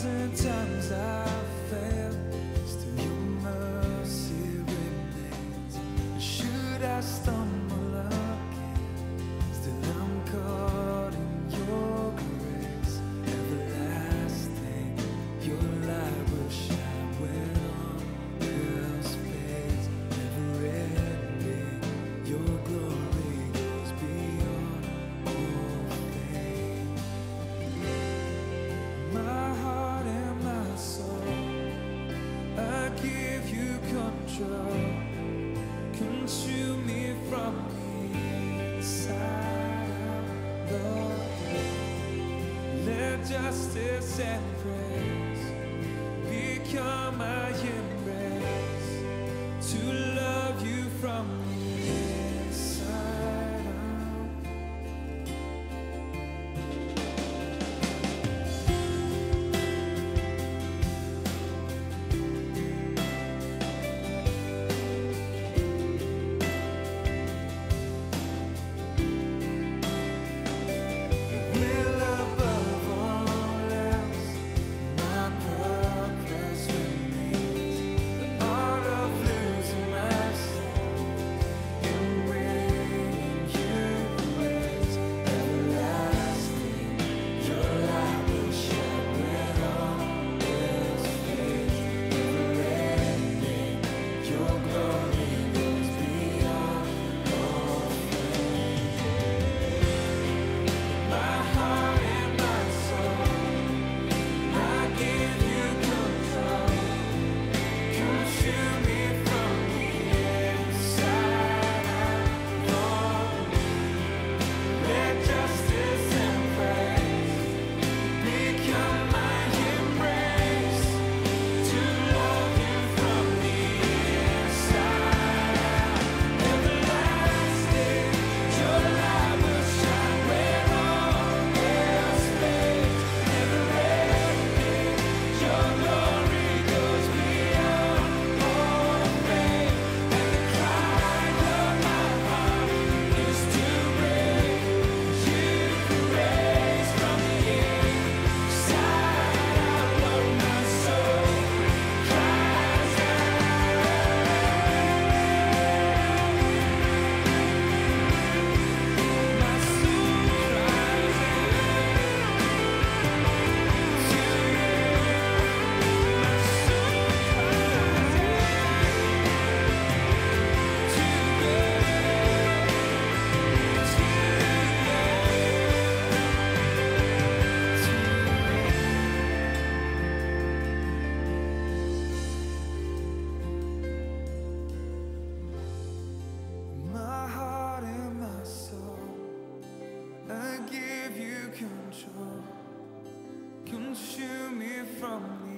thousand times I've failed, justice and praise consume me from the